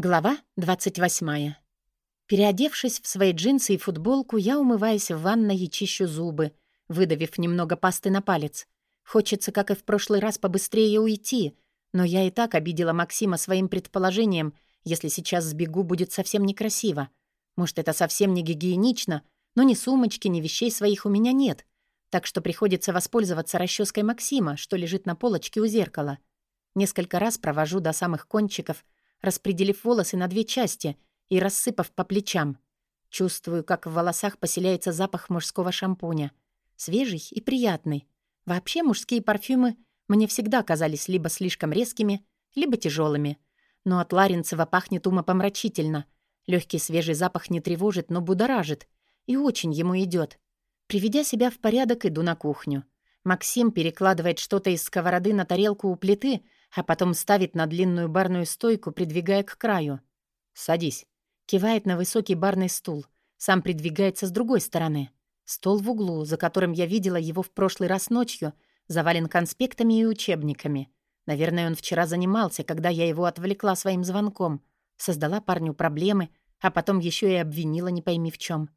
Глава 28. Переодевшись в свои джинсы и футболку, я умываюсь в ванной и чищу зубы, выдавив немного пасты на палец. Хочется, как и в прошлый раз, побыстрее уйти, но я и так обидела Максима своим предположением, если сейчас сбегу, будет совсем некрасиво. Может, это совсем не гигиенично, но ни сумочки, ни вещей своих у меня нет, так что приходится воспользоваться расческой Максима, что лежит на полочке у зеркала. Несколько раз провожу до самых кончиков — распределив волосы на две части и рассыпав по плечам. Чувствую, как в волосах поселяется запах мужского шампуня. Свежий и приятный. Вообще мужские парфюмы мне всегда казались либо слишком резкими, либо тяжелыми. Но от Ларинцева пахнет умопомрачительно. Легкий свежий запах не тревожит, но будоражит. И очень ему идет. Приведя себя в порядок, иду на кухню. Максим перекладывает что-то из сковороды на тарелку у плиты — а потом ставит на длинную барную стойку, придвигая к краю. «Садись». Кивает на высокий барный стул. Сам придвигается с другой стороны. Стол в углу, за которым я видела его в прошлый раз ночью, завален конспектами и учебниками. Наверное, он вчера занимался, когда я его отвлекла своим звонком. Создала парню проблемы, а потом еще и обвинила не пойми в чем.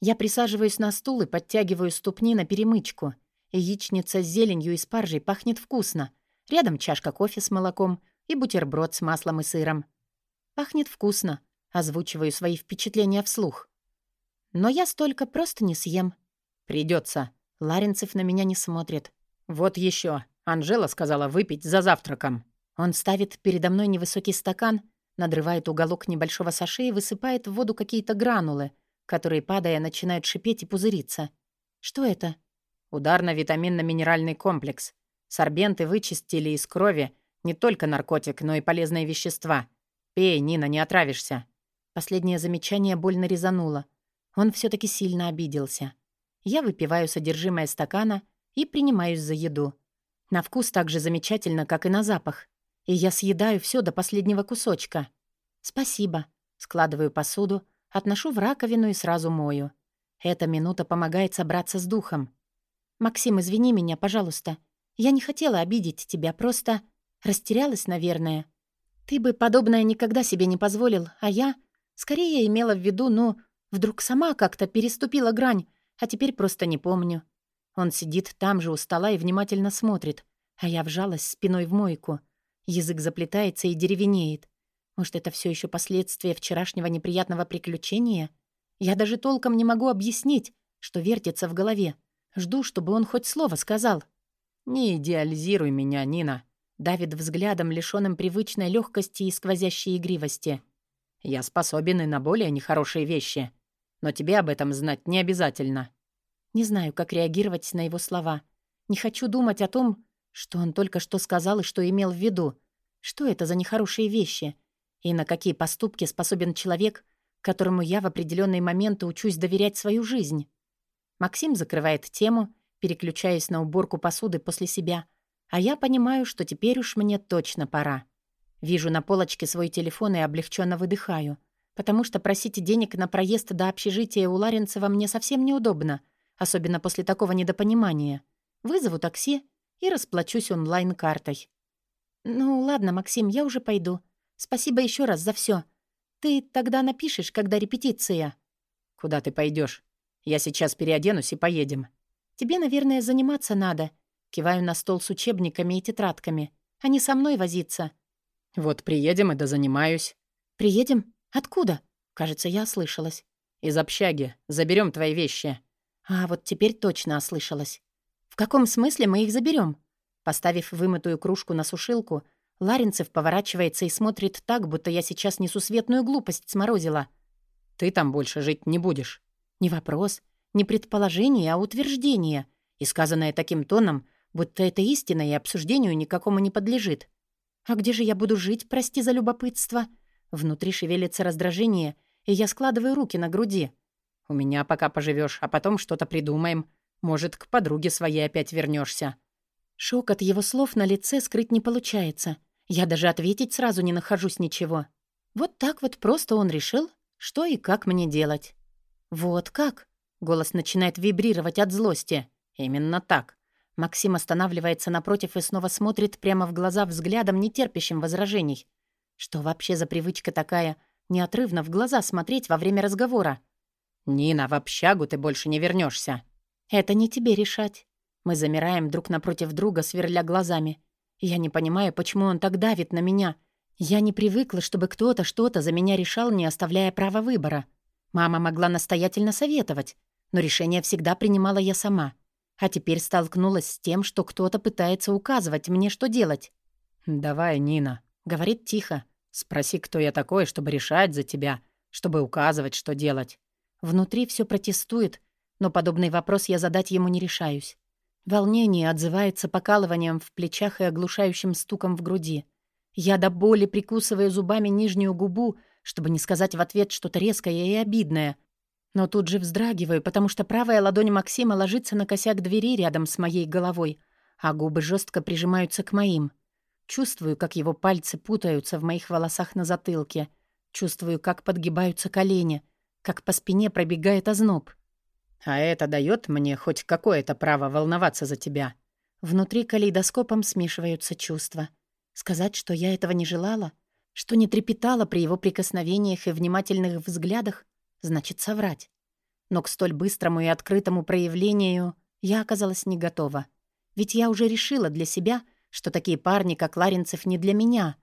Я присаживаюсь на стул и подтягиваю ступни на перемычку. Яичница с зеленью и спаржей пахнет вкусно — Рядом чашка кофе с молоком и бутерброд с маслом и сыром. Пахнет вкусно. Озвучиваю свои впечатления вслух. Но я столько просто не съем. Придется. Ларинцев на меня не смотрит. Вот еще. Анжела сказала выпить за завтраком. Он ставит передо мной невысокий стакан, надрывает уголок небольшого саше и высыпает в воду какие-то гранулы, которые, падая, начинают шипеть и пузыриться. Что это? Ударно-витаминно-минеральный комплекс. Сорбенты вычистили из крови не только наркотик, но и полезные вещества. Пей, Нина, не отравишься». Последнее замечание больно резануло. Он все таки сильно обиделся. Я выпиваю содержимое стакана и принимаюсь за еду. На вкус так же замечательно, как и на запах. И я съедаю все до последнего кусочка. «Спасибо». Складываю посуду, отношу в раковину и сразу мою. Эта минута помогает собраться с духом. «Максим, извини меня, пожалуйста. Я не хотела обидеть тебя, просто растерялась, наверное. Ты бы подобное никогда себе не позволил, а я скорее имела в виду, ну, вдруг сама как-то переступила грань, а теперь просто не помню. Он сидит там же у стола и внимательно смотрит, а я вжалась спиной в мойку. Язык заплетается и деревенеет. Может, это все еще последствия вчерашнего неприятного приключения? Я даже толком не могу объяснить, что вертится в голове. Жду, чтобы он хоть слово сказал. «Не идеализируй меня, Нина», — давит взглядом, лишённым привычной легкости и сквозящей игривости. «Я способен и на более нехорошие вещи, но тебе об этом знать не обязательно». Не знаю, как реагировать на его слова. Не хочу думать о том, что он только что сказал и что имел в виду. Что это за нехорошие вещи? И на какие поступки способен человек, которому я в определенные моменты учусь доверять свою жизнь? Максим закрывает тему переключаясь на уборку посуды после себя. А я понимаю, что теперь уж мне точно пора. Вижу на полочке свой телефон и облегченно выдыхаю, потому что просить денег на проезд до общежития у Ларинцева мне совсем неудобно, особенно после такого недопонимания. Вызову такси и расплачусь онлайн-картой. «Ну ладно, Максим, я уже пойду. Спасибо еще раз за все. Ты тогда напишешь, когда репетиция». «Куда ты пойдешь? Я сейчас переоденусь и поедем». «Тебе, наверное, заниматься надо». Киваю на стол с учебниками и тетрадками. «А не со мной возиться». «Вот приедем и да занимаюсь». «Приедем? Откуда?» Кажется, я ослышалась. «Из общаги. Заберем твои вещи». А вот теперь точно ослышалась. «В каком смысле мы их заберем? Поставив вымытую кружку на сушилку, Ларинцев поворачивается и смотрит так, будто я сейчас несусветную глупость сморозила. «Ты там больше жить не будешь». «Не вопрос. Не предположение, а утверждение, и сказанное таким тоном, будто это истина и обсуждению никакому не подлежит. «А где же я буду жить, прости за любопытство?» Внутри шевелится раздражение, и я складываю руки на груди. «У меня пока поживешь, а потом что-то придумаем. Может, к подруге своей опять вернешься. Шок от его слов на лице скрыть не получается. Я даже ответить сразу не нахожусь ничего. Вот так вот просто он решил, что и как мне делать. «Вот как?» Голос начинает вибрировать от злости. Именно так. Максим останавливается напротив и снова смотрит прямо в глаза взглядом, не терпящим возражений. Что вообще за привычка такая, неотрывно в глаза смотреть во время разговора? «Нина, в общагу ты больше не вернешься. «Это не тебе решать». Мы замираем друг напротив друга, сверля глазами. Я не понимаю, почему он так давит на меня. Я не привыкла, чтобы кто-то что-то за меня решал, не оставляя права выбора. Мама могла настоятельно советовать, но решение всегда принимала я сама. А теперь столкнулась с тем, что кто-то пытается указывать мне, что делать. «Давай, Нина», — говорит тихо. «Спроси, кто я такой, чтобы решать за тебя, чтобы указывать, что делать». Внутри все протестует, но подобный вопрос я задать ему не решаюсь. Волнение отзывается покалыванием в плечах и оглушающим стуком в груди. Я до боли прикусываю зубами нижнюю губу, чтобы не сказать в ответ что-то резкое и обидное. Но тут же вздрагиваю, потому что правая ладонь Максима ложится на косяк двери рядом с моей головой, а губы жестко прижимаются к моим. Чувствую, как его пальцы путаются в моих волосах на затылке. Чувствую, как подгибаются колени, как по спине пробегает озноб. «А это дает мне хоть какое-то право волноваться за тебя?» Внутри калейдоскопом смешиваются чувства. Сказать, что я этого не желала, что не трепетала при его прикосновениях и внимательных взглядах, значит соврать. Но к столь быстрому и открытому проявлению я оказалась не готова. Ведь я уже решила для себя, что такие парни, как Ларинцев, не для меня.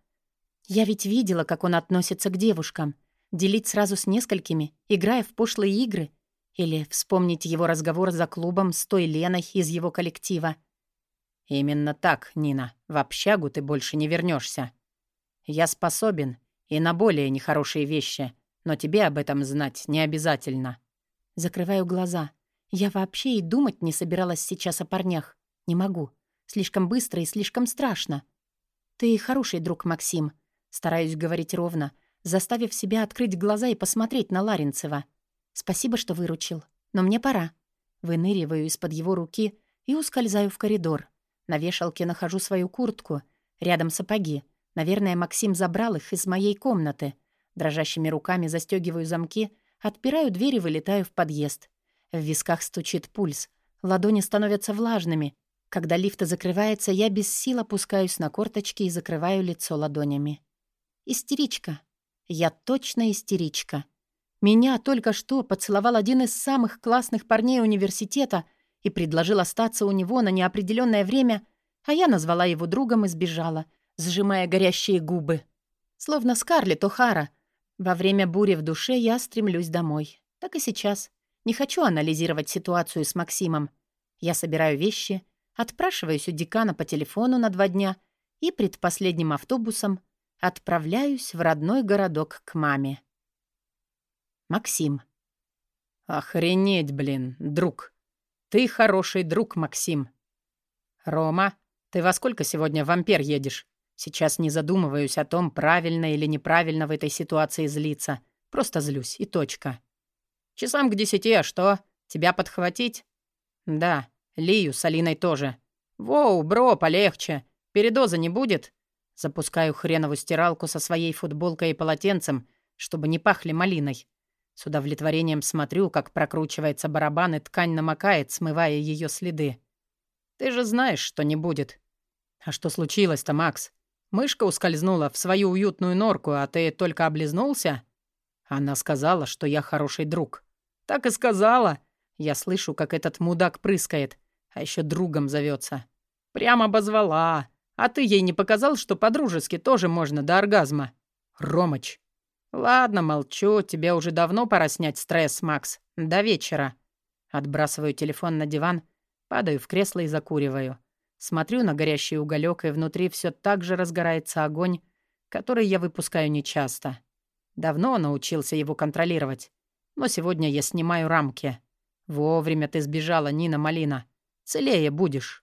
Я ведь видела, как он относится к девушкам. Делить сразу с несколькими, играя в пошлые игры. Или вспомнить его разговор за клубом с той Леной из его коллектива — «Именно так, Нина. В общагу ты больше не вернешься. Я способен и на более нехорошие вещи, но тебе об этом знать не обязательно». Закрываю глаза. Я вообще и думать не собиралась сейчас о парнях. Не могу. Слишком быстро и слишком страшно. «Ты хороший друг, Максим», — стараюсь говорить ровно, заставив себя открыть глаза и посмотреть на Ларинцева. «Спасибо, что выручил. Но мне пора». Выныриваю из-под его руки и ускользаю в коридор. На вешалке нахожу свою куртку. Рядом сапоги. Наверное, Максим забрал их из моей комнаты. Дрожащими руками застегиваю замки, отпираю дверь и вылетаю в подъезд. В висках стучит пульс. Ладони становятся влажными. Когда лифт закрывается, я без сил опускаюсь на корточки и закрываю лицо ладонями. Истеричка. Я точно истеричка. Меня только что поцеловал один из самых классных парней университета — и предложил остаться у него на неопределенное время, а я назвала его другом и сбежала, сжимая горящие губы. Словно Скарлетт О'Хара. Во время бури в душе я стремлюсь домой. Так и сейчас. Не хочу анализировать ситуацию с Максимом. Я собираю вещи, отпрашиваюсь у декана по телефону на два дня и предпоследним автобусом отправляюсь в родной городок к маме. Максим. «Охренеть, блин, друг!» Ты хороший друг, Максим. Рома, ты во сколько сегодня в Ампер едешь? Сейчас не задумываюсь о том, правильно или неправильно в этой ситуации злиться. Просто злюсь, и точка. Часам к десяти, а что? Тебя подхватить? Да, Лию с Алиной тоже. Воу, бро, полегче. Передоза не будет? Запускаю хреновую стиралку со своей футболкой и полотенцем, чтобы не пахли малиной. С удовлетворением смотрю, как прокручивается барабан, и ткань намокает, смывая ее следы. «Ты же знаешь, что не будет». «А что случилось-то, Макс? Мышка ускользнула в свою уютную норку, а ты только облизнулся?» Она сказала, что я хороший друг. «Так и сказала!» Я слышу, как этот мудак прыскает, а еще другом зовется. Прямо обозвала. А ты ей не показал, что по-дружески тоже можно до оргазма? Ромыч, «Ладно, молчу. Тебе уже давно пора снять стресс, Макс. До вечера». Отбрасываю телефон на диван, падаю в кресло и закуриваю. Смотрю на горящий уголек, и внутри все так же разгорается огонь, который я выпускаю нечасто. Давно научился его контролировать. Но сегодня я снимаю рамки. Вовремя ты сбежала, Нина Малина. Целее будешь.